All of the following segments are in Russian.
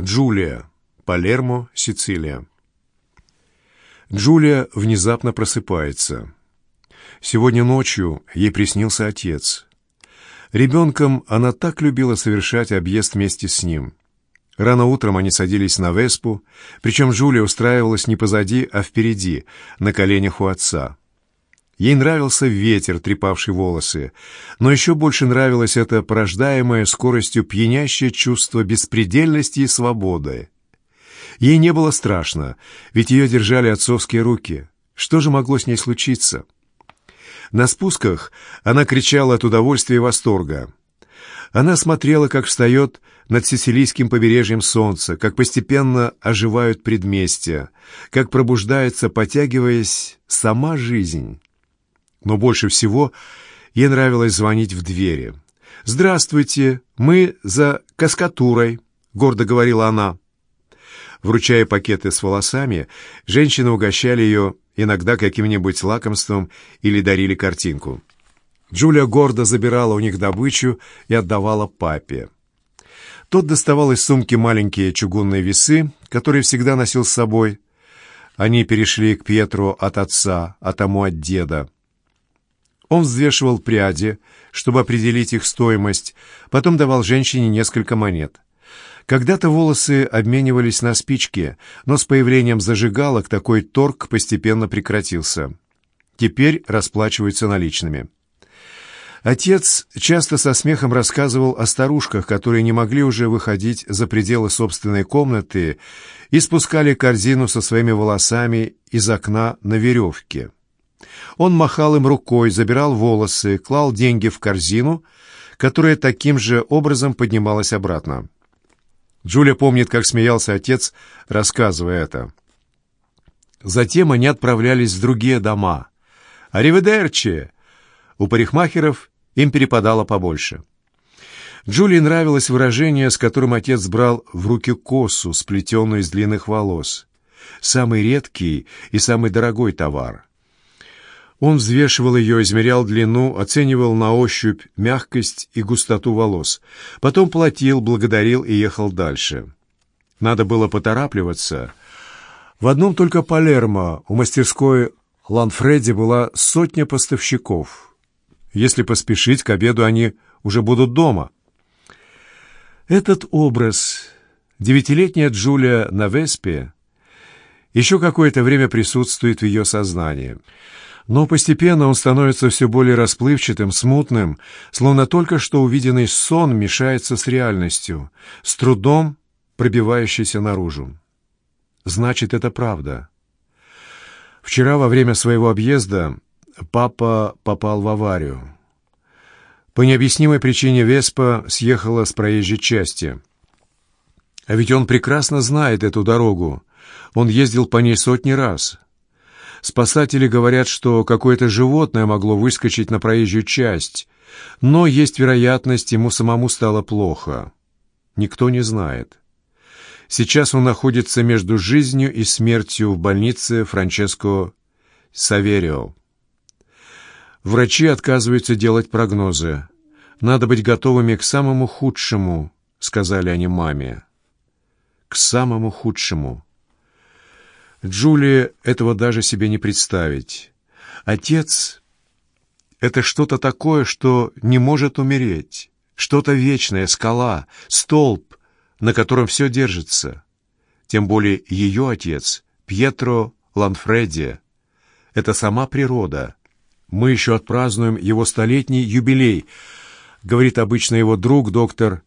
Джулия. Палермо, Сицилия. Джулия внезапно просыпается. Сегодня ночью ей приснился отец. Ребенком она так любила совершать объезд вместе с ним. Рано утром они садились на Веспу, причем Джулия устраивалась не позади, а впереди, на коленях у отца. Ей нравился ветер, трепавший волосы, но еще больше нравилось это порождаемое скоростью пьянящее чувство беспредельности и свободы. Ей не было страшно, ведь ее держали отцовские руки. Что же могло с ней случиться? На спусках она кричала от удовольствия и восторга. Она смотрела, как встает над сицилийским побережьем солнце, как постепенно оживают предместья, как пробуждается, потягиваясь, сама жизнь. Но больше всего ей нравилось звонить в двери. «Здравствуйте, мы за каскатурой», — гордо говорила она. Вручая пакеты с волосами, женщины угощали ее иногда каким-нибудь лакомством или дарили картинку. Джулия гордо забирала у них добычу и отдавала папе. Тот доставал из сумки маленькие чугунные весы, которые всегда носил с собой. Они перешли к Пьетру от отца, а тому от деда. Он взвешивал пряди, чтобы определить их стоимость, потом давал женщине несколько монет. Когда-то волосы обменивались на спички, но с появлением зажигалок такой торг постепенно прекратился. Теперь расплачиваются наличными. Отец часто со смехом рассказывал о старушках, которые не могли уже выходить за пределы собственной комнаты и спускали корзину со своими волосами из окна на веревке. Он махал им рукой, забирал волосы, клал деньги в корзину, которая таким же образом поднималась обратно. Джулия помнит, как смеялся отец, рассказывая это. Затем они отправлялись в другие дома. «Ариведерчи!» У парикмахеров им перепадало побольше. Джулии нравилось выражение, с которым отец брал в руки косу, сплетенную из длинных волос. Самый редкий и самый дорогой товар. Он взвешивал ее, измерял длину, оценивал на ощупь мягкость и густоту волос. Потом платил, благодарил и ехал дальше. Надо было поторапливаться. В одном только Палермо у мастерской Ланфреди была сотня поставщиков. Если поспешить, к обеду они уже будут дома. Этот образ, девятилетняя Джулия на Веспе, еще какое-то время присутствует в ее сознании — но постепенно он становится все более расплывчатым, смутным, словно только что увиденный сон мешается с реальностью, с трудом пробивающейся наружу. Значит, это правда. Вчера во время своего объезда папа попал в аварию. По необъяснимой причине Веспа съехала с проезжей части. А ведь он прекрасно знает эту дорогу. Он ездил по ней сотни раз. Спасатели говорят, что какое-то животное могло выскочить на проезжую часть, но есть вероятность, ему самому стало плохо. Никто не знает. Сейчас он находится между жизнью и смертью в больнице Франческо Саверио. Врачи отказываются делать прогнозы. Надо быть готовыми к самому худшему, сказали они маме. К самому худшему. Джулии этого даже себе не представить. Отец — это что-то такое, что не может умереть, что-то вечное, скала, столб, на котором все держится. Тем более ее отец, Пьетро Ланфреди, это сама природа. Мы еще отпразднуем его столетний юбилей, говорит обычно его друг, доктор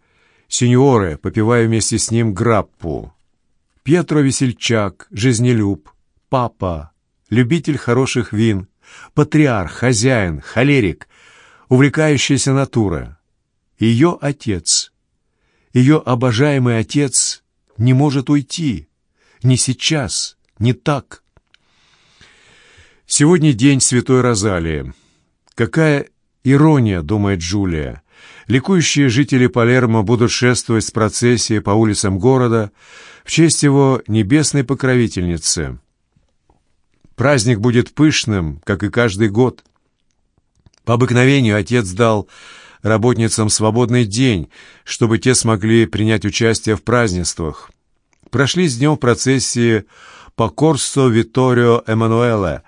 Синьоре, попивая вместе с ним граппу. Пьетро весельчак, жизнелюб, папа, любитель хороших вин, патриарх, хозяин, холерик, увлекающаяся натура. Ее отец, ее обожаемый отец не может уйти. Не сейчас, не так. Сегодня день Святой Розалии. Какая ирония, думает Джулия. Ликующие жители Палермо будут шествовать с процессией по улицам города, в честь его небесной покровительницы. Праздник будет пышным, как и каждый год. По обыкновению отец дал работницам свободный день, чтобы те смогли принять участие в празднествах. прошлись днем в процессии по Корсо Витторио Эммануэле,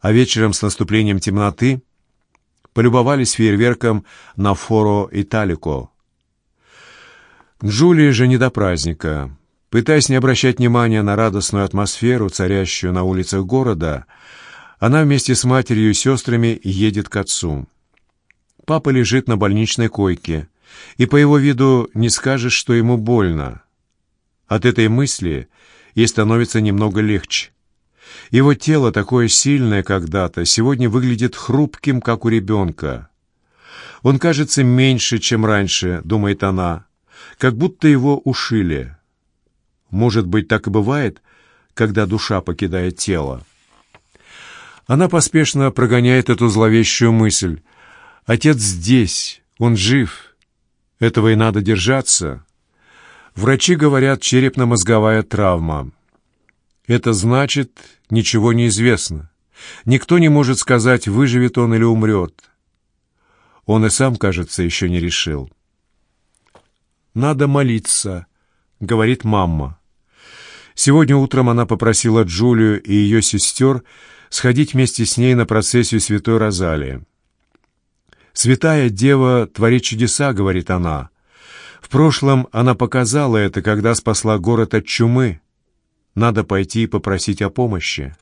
а вечером с наступлением темноты полюбовались фейерверком на Форо Италико. Джулии же не до праздника. Пытаясь не обращать внимания на радостную атмосферу, царящую на улицах города, она вместе с матерью и сестрами едет к отцу. Папа лежит на больничной койке, и по его виду не скажешь, что ему больно. От этой мысли ей становится немного легче. Его тело, такое сильное когда-то, сегодня выглядит хрупким, как у ребенка. Он кажется меньше, чем раньше, думает она, как будто его ушили. Может быть, так и бывает, когда душа покидает тело. Она поспешно прогоняет эту зловещую мысль. Отец здесь, он жив. Этого и надо держаться. Врачи говорят, черепно-мозговая травма. Это значит, ничего не известно. Никто не может сказать, выживет он или умрет. Он и сам, кажется, еще не решил. «Надо молиться», — говорит мама. Сегодня утром она попросила Джулию и ее сестер сходить вместе с ней на процессию Святой Розалии. «Святая Дева творит чудеса», — говорит она. «В прошлом она показала это, когда спасла город от чумы. Надо пойти попросить о помощи».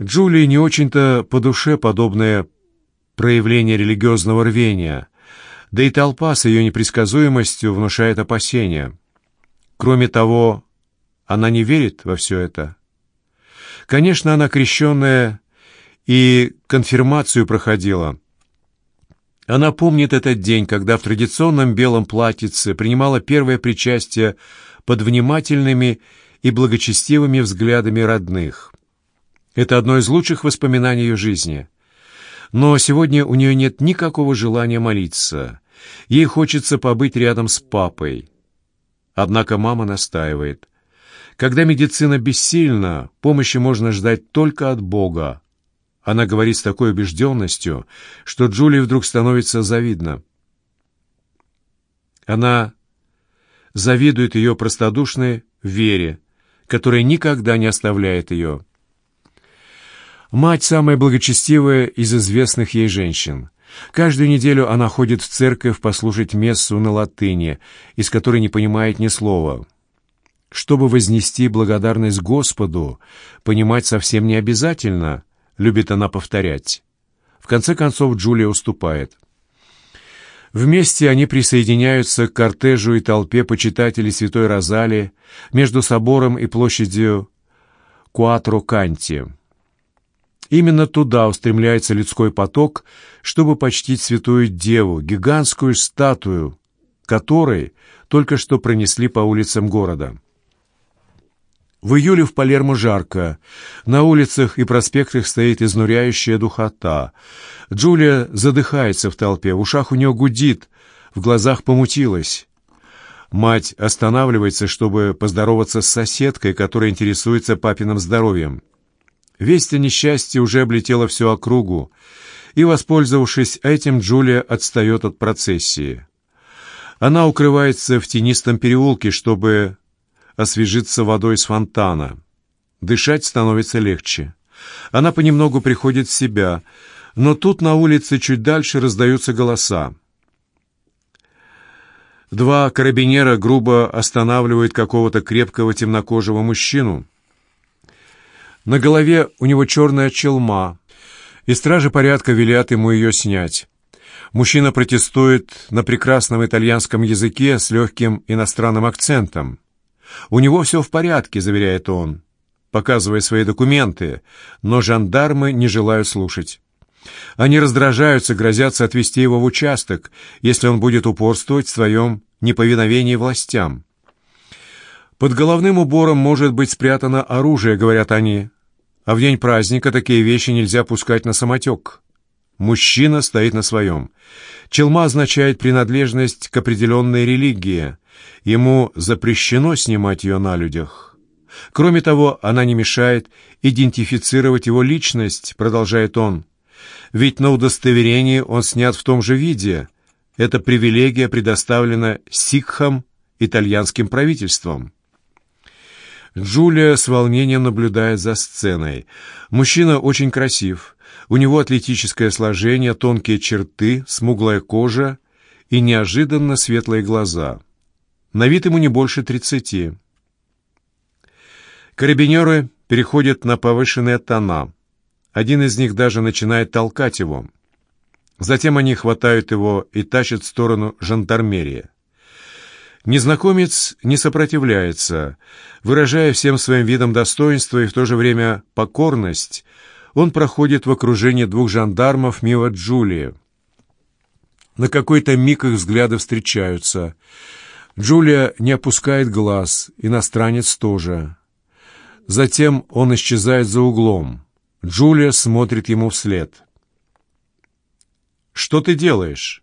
Джулии не очень-то по душе подобное проявление религиозного рвения, да и толпа с ее непредсказуемостью внушает опасения. Кроме того, она не верит во все это. Конечно, она крещенная и конфирмацию проходила. Она помнит этот день, когда в традиционном белом платьице принимала первое причастие под внимательными и благочестивыми взглядами родных. Это одно из лучших воспоминаний ее жизни. Но сегодня у нее нет никакого желания молиться. Ей хочется побыть рядом с папой. Однако мама настаивает. Когда медицина бессильна, помощи можно ждать только от Бога. Она говорит с такой убежденностью, что Джулии вдруг становится завидно. Она завидует ее простодушной вере, которая никогда не оставляет ее. Мать самая благочестивая из известных ей женщин. Каждую неделю она ходит в церковь послушать мессу на латыни, из которой не понимает ни слова. Чтобы вознести благодарность Господу, понимать совсем не обязательно, любит она повторять. В конце концов Джулия уступает. Вместе они присоединяются к кортежу и толпе почитателей Святой Розали между собором и площадью Куатро-Канти. Именно туда устремляется людской поток, чтобы почтить Святую Деву, гигантскую статую, которой только что пронесли по улицам города. В июле в Палермо жарко. На улицах и проспектах стоит изнуряющая духота. Джулия задыхается в толпе, в ушах у нее гудит, в глазах помутилась. Мать останавливается, чтобы поздороваться с соседкой, которая интересуется папиным здоровьем. Весть о несчастье уже облетела всю округу, и, воспользовавшись этим, Джулия отстает от процессии. Она укрывается в тенистом переулке, чтобы освежиться водой с фонтана. Дышать становится легче. Она понемногу приходит в себя, но тут на улице чуть дальше раздаются голоса. Два карабинера грубо останавливают какого-то крепкого темнокожего мужчину. На голове у него черная челма, и стражи порядка велят ему ее снять. Мужчина протестует на прекрасном итальянском языке с легким иностранным акцентом. «У него все в порядке», — заверяет он, показывая свои документы, но жандармы не желают слушать. Они раздражаются, грозятся отвезти его в участок, если он будет упорствовать в своем неповиновении властям. Под головным убором может быть спрятано оружие, говорят они, а в день праздника такие вещи нельзя пускать на самотек. Мужчина стоит на своем. Челма означает принадлежность к определенной религии. Ему запрещено снимать ее на людях. Кроме того, она не мешает идентифицировать его личность, продолжает он. Ведь на удостоверении он снят в том же виде. Эта привилегия предоставлена сикхам итальянским правительством. Джулия с волнением наблюдает за сценой. Мужчина очень красив. У него атлетическое сложение, тонкие черты, смуглая кожа и неожиданно светлые глаза. На вид ему не больше тридцати. Карабинеры переходят на повышенные тона. Один из них даже начинает толкать его. Затем они хватают его и тащат в сторону жандармерии. Незнакомец не сопротивляется. Выражая всем своим видом достоинство и в то же время покорность, он проходит в окружении двух жандармов мимо Джулии. На какой-то миг их взгляды встречаются. Джулия не опускает глаз, иностранец тоже. Затем он исчезает за углом. Джулия смотрит ему вслед. «Что ты делаешь?»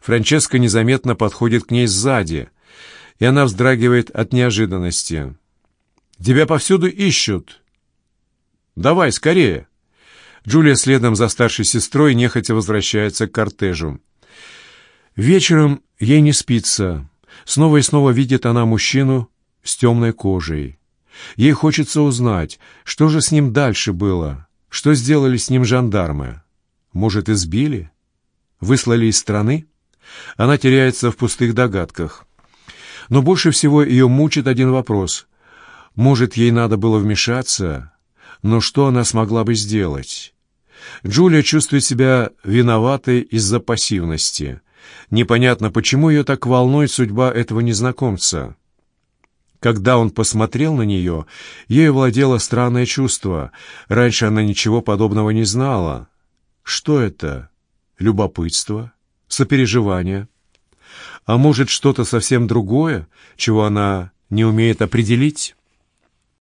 Франческа незаметно подходит к ней сзади, и она вздрагивает от неожиданности. «Тебя повсюду ищут!» «Давай, скорее!» Джулия следом за старшей сестрой нехотя возвращается к кортежу. Вечером ей не спится. Снова и снова видит она мужчину с темной кожей. Ей хочется узнать, что же с ним дальше было, что сделали с ним жандармы. Может, избили? Выслали из страны? Она теряется в пустых догадках. Но больше всего ее мучит один вопрос. Может, ей надо было вмешаться, но что она смогла бы сделать? Джулия чувствует себя виноватой из-за пассивности. Непонятно, почему ее так волнует судьба этого незнакомца. Когда он посмотрел на нее, ею владело странное чувство. Раньше она ничего подобного не знала. Что это? Любопытство? Сопереживание? А может, что-то совсем другое, чего она не умеет определить?